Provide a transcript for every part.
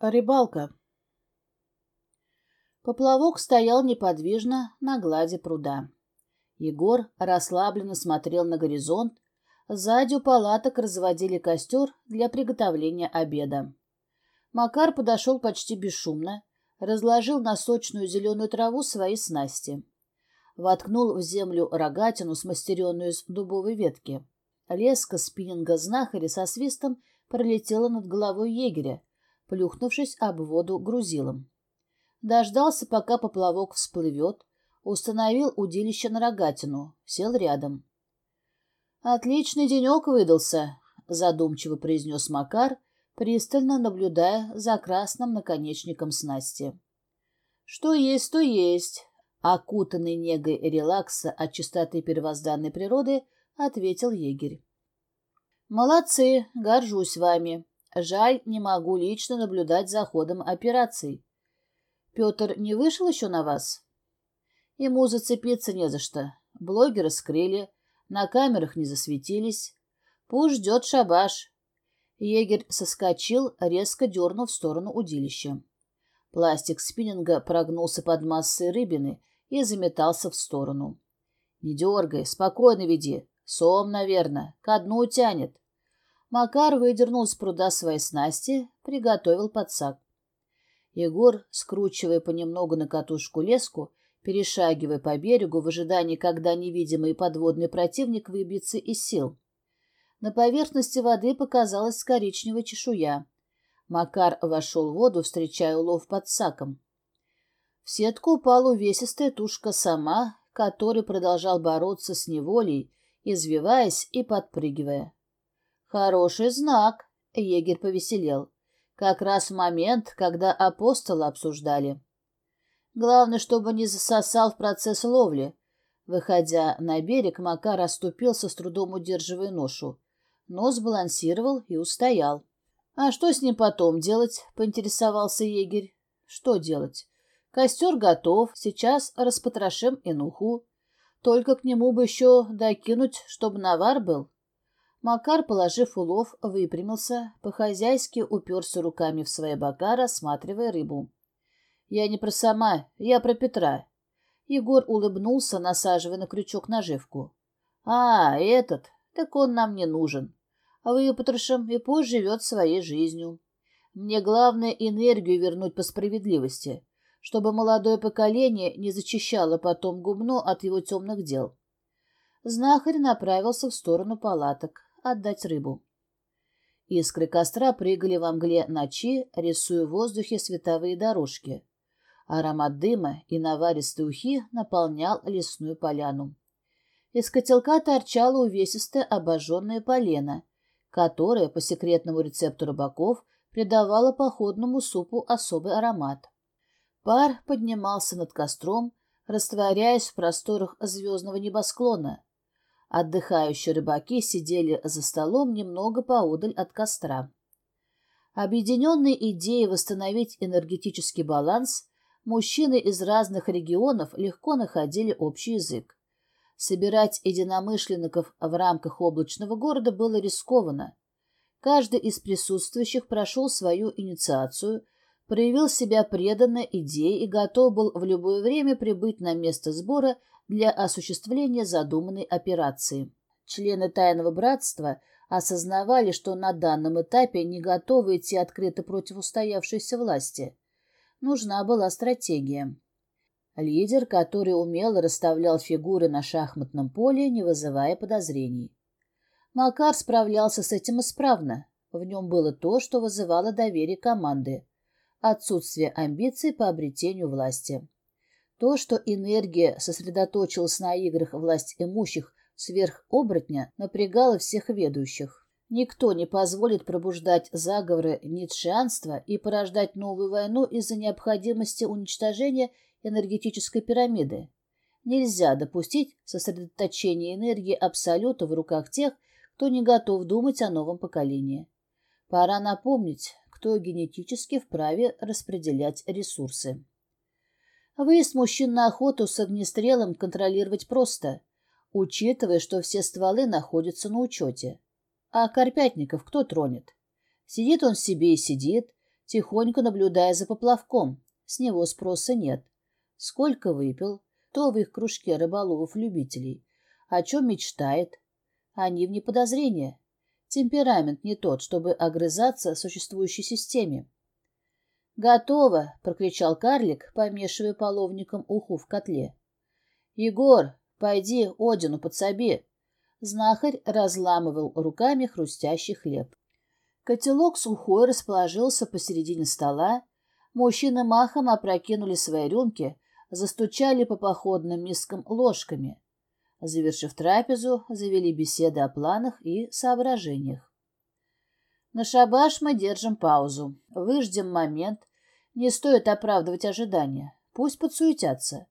Рыбалка. Поплавок стоял неподвижно на глади пруда. Егор расслабленно смотрел на горизонт. Сзади у палаток разводили костер для приготовления обеда. Макар подошел почти бесшумно, разложил на сочную зеленую траву свои снасти. Воткнул в землю рогатину, смастеренную из дубовой ветки. Леска спиннинга знахаря со свистом пролетела над головой егеря, плюхнувшись об воду грузилом. Дождался, пока поплавок всплывет, установил удилище на рогатину, сел рядом. «Отличный денек выдался», — задумчиво произнес Макар, пристально наблюдая за красным наконечником снасти. «Что есть, то есть», — окутанный негой релакса от чистоты первозданной природы, ответил егерь. «Молодцы, горжусь вами. Жаль, не могу лично наблюдать за ходом операций. Петр не вышел еще на вас? Ему зацепиться не за что. Блогеры скрыли, на камерах не засветились. Пусть ждет шабаш. Егерь соскочил, резко дернув в сторону удилища. Пластик спиннинга прогнулся под массой рыбины и заметался в сторону. «Не дергай, спокойно веди. Сом, наверное, ко дну тянет». Макар выдернул с пруда свои снасти, приготовил подсак. Егор, скручивая понемногу на катушку леску, перешагивая по берегу в ожидании, когда невидимый подводный противник выбьется из сил. На поверхности воды показалась коричневая чешуя. Макар вошел в воду, встречая улов под саком. В сетку упала увесистая тушка сама, который продолжал бороться с неволей, извиваясь и подпрыгивая. Хороший знак, егерь повеселел. Как раз момент, когда апостола обсуждали. Главное, чтобы не засосал в процесс ловли. Выходя на берег, Макар оступился, с трудом удерживая ношу. Нос балансировал и устоял. «А что с ним потом делать?» — поинтересовался егерь. «Что делать? Костер готов, сейчас распотрошим инуху. Только к нему бы еще докинуть, чтобы навар был». Макар, положив улов, выпрямился, по-хозяйски уперся руками в свои бока, рассматривая рыбу. «Я не про сама, я про Петра». Егор улыбнулся, насаживая на крючок наживку. «А, этот, так он нам не нужен. Выпотрошим, и пусть живет своей жизнью. Мне главное энергию вернуть по справедливости, чтобы молодое поколение не зачищало потом гумно от его темных дел». Знахарь направился в сторону палаток отдать рыбу. Искры костра прыгали во мгле ночи, рисуя в воздухе световые дорожки. Аромат дыма и наваристой ухи наполнял лесную поляну. Из котелка торчало увесистое обожженное полено, которое, по секретному рецепту рыбаков, придавало походному супу особый аромат. Пар поднимался над костром, растворяясь в просторах звездного небосклона. Отдыхающие рыбаки сидели за столом немного поодаль от костра. Объединенные идеей восстановить энергетический баланс, мужчины из разных регионов легко находили общий язык. Собирать единомышленников в рамках облачного города было рискованно. Каждый из присутствующих прошел свою инициацию, проявил себя преданно идее и готов был в любое время прибыть на место сбора для осуществления задуманной операции. Члены Тайного Братства осознавали, что на данном этапе не готовы идти открыто против устоявшейся власти. Нужна была стратегия. Лидер, который умело расставлял фигуры на шахматном поле, не вызывая подозрений. Макар справлялся с этим исправно. В нем было то, что вызывало доверие команды. Отсутствие амбиций по обретению власти. То, что энергия сосредоточилась на играх власть имущих сверх оборотня, напрягало всех ведущих. Никто не позволит пробуждать заговоры ницшеанства и порождать новую войну из-за необходимости уничтожения энергетической пирамиды. Нельзя допустить сосредоточение энергии Абсолюта в руках тех, кто не готов думать о новом поколении. Пора напомнить, кто генетически вправе распределять ресурсы. Выезд мужчин на охоту с огнестрелом контролировать просто, учитывая, что все стволы находятся на учете. А Карпятников кто тронет? Сидит он себе и сидит, тихонько наблюдая за поплавком. С него спроса нет. Сколько выпил, то в их кружке рыболовов-любителей. О чем мечтает. Они вне подозрения. Темперамент не тот, чтобы огрызаться существующей системе. «Готово!» — прокричал карлик, помешивая половником уху в котле. «Егор, пойди Одину подсоби!» Знахарь разламывал руками хрустящий хлеб. Котелок сухой расположился посередине стола. Мужчины махом опрокинули свои рюмки, застучали по походным мискам ложками. Завершив трапезу, завели беседы о планах и соображениях. На шабаш мы держим паузу, выждем момент, не стоит оправдывать ожидания, пусть подсуетятся.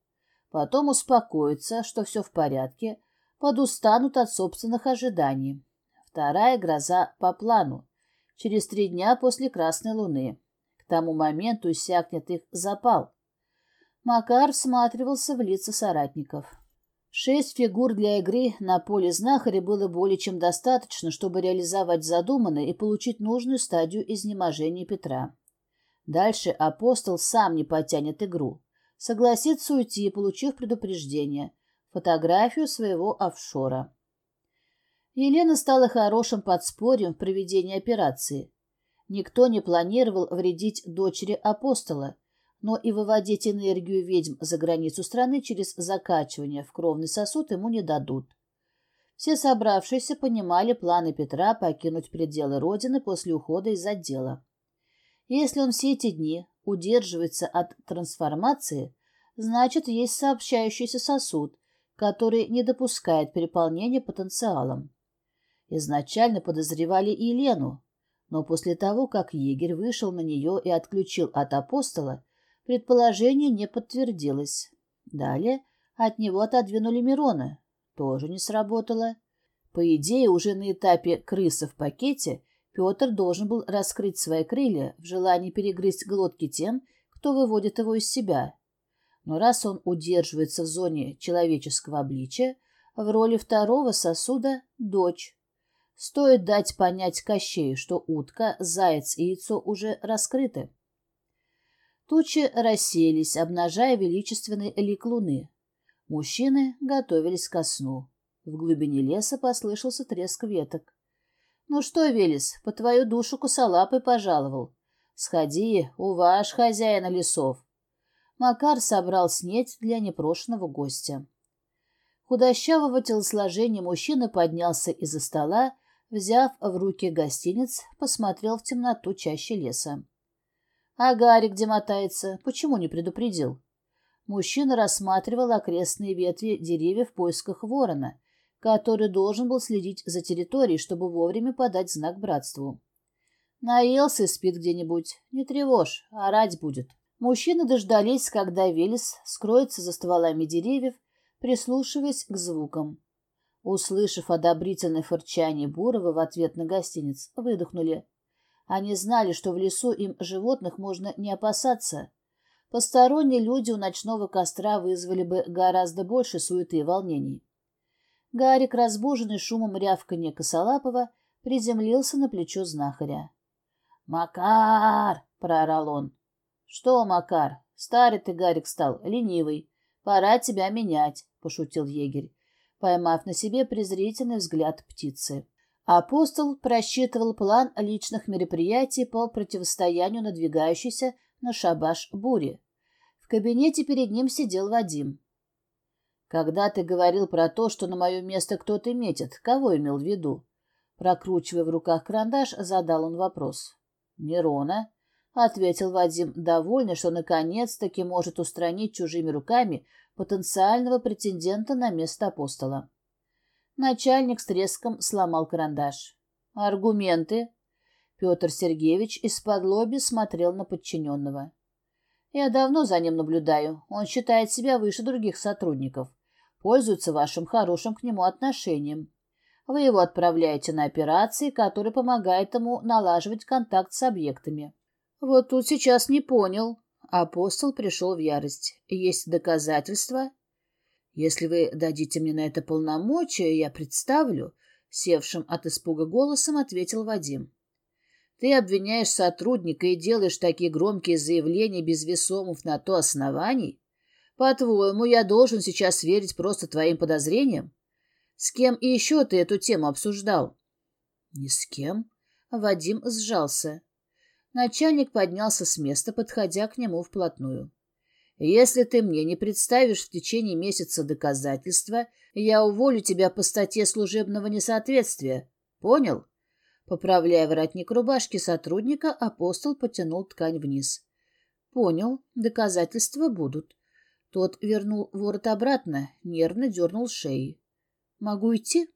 Потом успокоятся, что все в порядке, подустанут от собственных ожиданий. Вторая гроза по плану, через три дня после Красной Луны. К тому моменту иссякнет их запал. Макар всматривался в лица соратников. Шесть фигур для игры на поле знахаря было более чем достаточно, чтобы реализовать задуманное и получить нужную стадию изнеможения Петра. Дальше апостол сам не потянет игру. Согласится уйти, получив предупреждение, фотографию своего офшора. Елена стала хорошим подспорьем в проведении операции. Никто не планировал вредить дочери апостола, но и выводить энергию ведьм за границу страны через закачивание в кровный сосуд ему не дадут. Все собравшиеся понимали планы Петра покинуть пределы Родины после ухода из отдела. Если он все эти дни удерживается от трансформации, значит, есть сообщающийся сосуд, который не допускает переполнения потенциалом. Изначально подозревали Елену, но после того, как егерь вышел на нее и отключил от апостола, Предположение не подтвердилось. Далее от него отодвинули Мирона. Тоже не сработало. По идее, уже на этапе крыса в пакете Петр должен был раскрыть свои крылья в желании перегрызть глотки тем, кто выводит его из себя. Но раз он удерживается в зоне человеческого обличия, в роли второго сосуда — дочь. Стоит дать понять Кощею, что утка, заяц и яйцо уже раскрыты. Тучи расселись, обнажая величественный лик луны. Мужчины готовились ко сну. В глубине леса послышался треск веток. — Ну что, Велес, по твою душу косолапый пожаловал. Сходи, у ваш хозяина лесов. Макар собрал снеть для непрошенного гостя. Худощавого телосложения мужчина поднялся из-за стола, взяв в руки гостиниц, посмотрел в темноту чаще леса. А Гарик где мотается? Почему не предупредил? Мужчина рассматривал окрестные ветви деревьев в поисках ворона, который должен был следить за территорией, чтобы вовремя подать знак братству. Наелся и спит где-нибудь. Не тревожь, орать будет. Мужчины дождались, когда Велес скроется за стволами деревьев, прислушиваясь к звукам. Услышав одобрительное фырчание Бурова в ответ на гостиниц, выдохнули. Они знали, что в лесу им животных можно не опасаться. Посторонние люди у ночного костра вызвали бы гораздо больше суеты и волнений. Гарик, разбуженный шумом рявканья косолапова, приземлился на плечо знахаря. «Макар!» — проорал он. «Что, Макар? Старый ты, Гарик, стал, ленивый. Пора тебя менять», — пошутил егерь, поймав на себе презрительный взгляд птицы. Апостол просчитывал план личных мероприятий по противостоянию надвигающейся на шабаш бури. В кабинете перед ним сидел Вадим. «Когда ты говорил про то, что на мое место кто-то метит, кого имел в виду?» Прокручивая в руках карандаш, задал он вопрос. «Мирона», — ответил Вадим, довольный, что наконец-таки может устранить чужими руками потенциального претендента на место апостола. Начальник с треском сломал карандаш. «Аргументы?» Петр Сергеевич из-под лоби смотрел на подчиненного. «Я давно за ним наблюдаю. Он считает себя выше других сотрудников. Пользуется вашим хорошим к нему отношением. Вы его отправляете на операции, которые помогают ему налаживать контакт с объектами». «Вот тут сейчас не понял». Апостол пришел в ярость. «Есть доказательства?» Если вы дадите мне на это полномочия, я представлю, — севшим от испуга голосом ответил Вадим. Ты обвиняешь сотрудника и делаешь такие громкие заявления без весомых на то оснований? По-твоему, я должен сейчас верить просто твоим подозрениям? С кем еще ты эту тему обсуждал? Ни с кем. Вадим сжался. Начальник поднялся с места, подходя к нему вплотную. Если ты мне не представишь в течение месяца доказательства, я уволю тебя по статье служебного несоответствия. Понял? Поправляя воротник рубашки сотрудника, апостол потянул ткань вниз. Понял, доказательства будут. Тот вернул ворот обратно, нервно дернул шеи. Могу идти?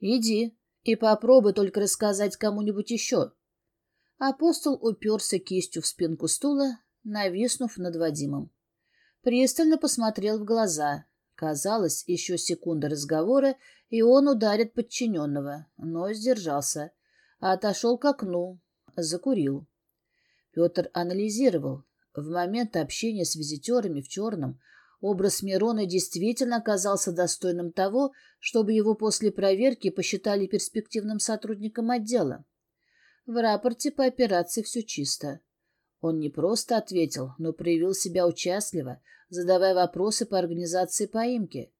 Иди. И попробуй только рассказать кому-нибудь еще. Апостол уперся кистью в спинку стула, нависнув над Вадимом. Пристально посмотрел в глаза. Казалось, еще секунда разговора, и он ударит подчиненного, но сдержался. Отошел к окну, закурил. Петр анализировал. В момент общения с визитерами в черном образ Мирона действительно оказался достойным того, чтобы его после проверки посчитали перспективным сотрудником отдела. В рапорте по операции все чисто. Он не просто ответил, но проявил себя участливо, задавая вопросы по организации поимки.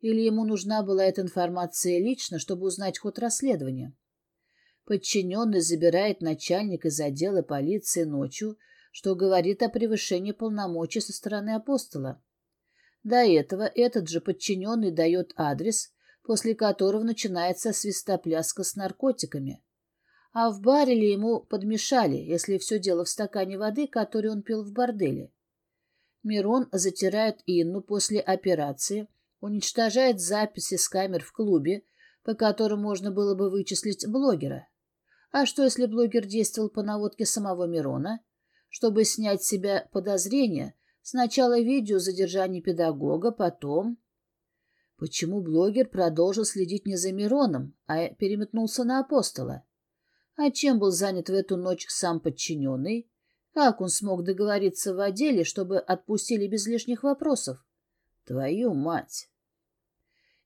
Или ему нужна была эта информация лично, чтобы узнать ход расследования? Подчиненный забирает начальник из отдела полиции ночью, что говорит о превышении полномочий со стороны апостола. До этого этот же подчиненный дает адрес, после которого начинается свистопляска с наркотиками. А в баре ли ему подмешали, если все дело в стакане воды, который он пил в борделе? Мирон затирает Инну после операции, уничтожает записи с камер в клубе, по которым можно было бы вычислить блогера. А что, если блогер действовал по наводке самого Мирона? Чтобы снять с себя подозрения, сначала видео задержания педагога, потом... Почему блогер продолжил следить не за Мироном, а переметнулся на апостола? А чем был занят в эту ночь сам подчиненный? Как он смог договориться в отделе, чтобы отпустили без лишних вопросов? Твою мать!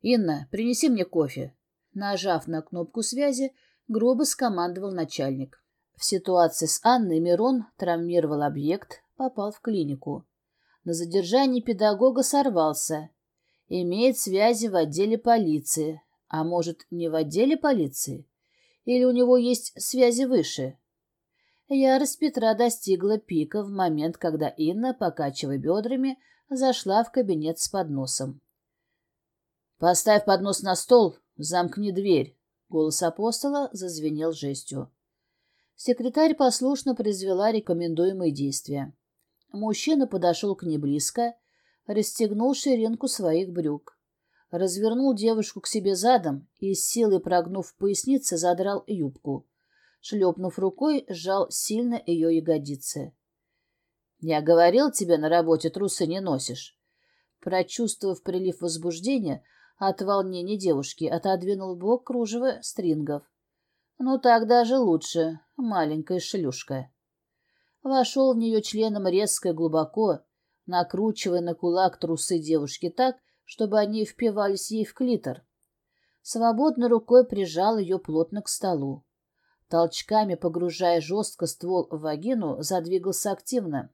Инна, принеси мне кофе. Нажав на кнопку связи, грубо скомандовал начальник. В ситуации с Анной Мирон травмировал объект, попал в клинику. На задержании педагога сорвался. Имеет связи в отделе полиции. А может, не в отделе полиции? Или у него есть связи выше? Ярость Петра достигла пика в момент, когда Инна, покачивая бедрами, зашла в кабинет с подносом. «Поставь поднос на стол, замкни дверь», — голос апостола зазвенел жестью. Секретарь послушно произвела рекомендуемые действия. Мужчина подошел к ней близко, расстегнул ширинку своих брюк развернул девушку к себе задом и, с силой прогнув пояснице, задрал юбку. Шлепнув рукой, сжал сильно ее ягодицы. «Я говорил тебе, на работе трусы не носишь». Прочувствовав прилив возбуждения, от волнения девушки отодвинул бок кружева стрингов. «Ну так даже лучше, маленькая шлюшка». Вошел в нее членом резко и глубоко, накручивая на кулак трусы девушки так, чтобы они впивались ей в клитор. Свободной рукой прижал ее плотно к столу. Толчками, погружая жестко ствол в вагину, задвигался активно.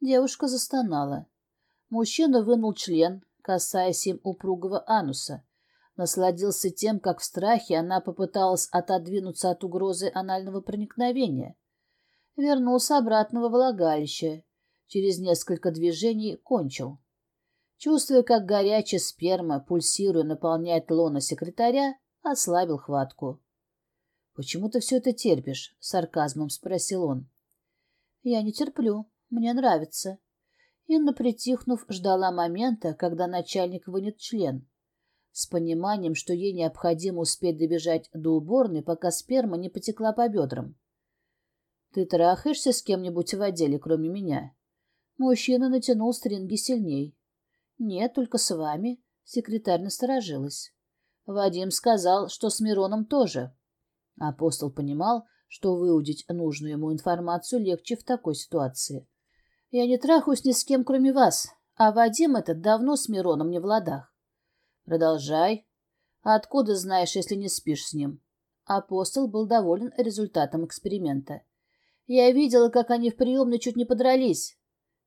Девушка застонала. Мужчина вынул член, касаясь им упругого ануса. Насладился тем, как в страхе она попыталась отодвинуться от угрозы анального проникновения. Вернулся обратно во влагалище. Через несколько движений кончил. Чувствуя, как горячая сперма, пульсируя, наполняет лона секретаря, ослабил хватку. — Почему ты все это терпишь? — сарказмом спросил он. — Я не терплю. Мне нравится. Инна, притихнув, ждала момента, когда начальник вынет член. С пониманием, что ей необходимо успеть добежать до уборной, пока сперма не потекла по бедрам. — Ты трахаешься с кем-нибудь в отделе, кроме меня? Мужчина натянул стринги сильней. «Нет, только с вами», — секретарь насторожилась. Вадим сказал, что с Мироном тоже. Апостол понимал, что выудить нужную ему информацию легче в такой ситуации. «Я не трахаюсь ни с кем, кроме вас, а Вадим этот давно с Мироном не в ладах». «Продолжай. откуда знаешь, если не спишь с ним?» Апостол был доволен результатом эксперимента. Я видела, как они в приемной чуть не подрались.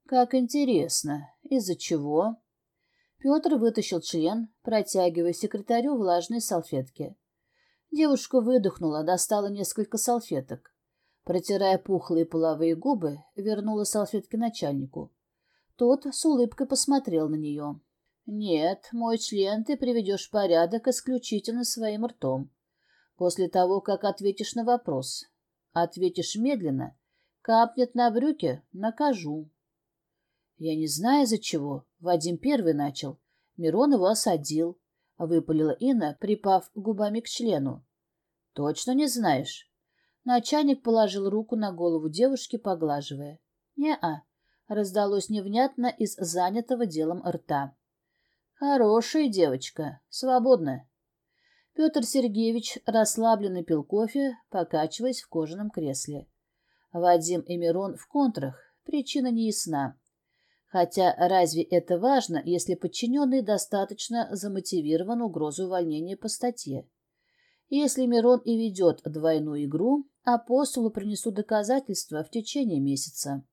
Как интересно. Из-за чего? Петр вытащил член, протягивая секретарю влажные салфетки. Девушка выдохнула, достала несколько салфеток. Протирая пухлые половые губы, вернула салфетки начальнику. Тот с улыбкой посмотрел на нее. «Нет, мой член ты приведешь в порядок исключительно своим ртом. После того, как ответишь на вопрос. Ответишь медленно. Капнет на брюки — накажу». «Я не знаю, из-за чего. Вадим первый начал. Мирон его осадил», — выпалила Инна, припав губами к члену. «Точно не знаешь?» Начальник положил руку на голову девушки, поглаживая. «Не-а», — раздалось невнятно из занятого делом рта. «Хорошая девочка, свободная». Петр Сергеевич расслабленно пил кофе, покачиваясь в кожаном кресле. Вадим и Мирон в контрах, причина не ясна. Хотя разве это важно, если подчиненный достаточно замотивирован угрозу увольнения по статье? Если Мирон и ведет двойную игру, апостолу принесут доказательства в течение месяца.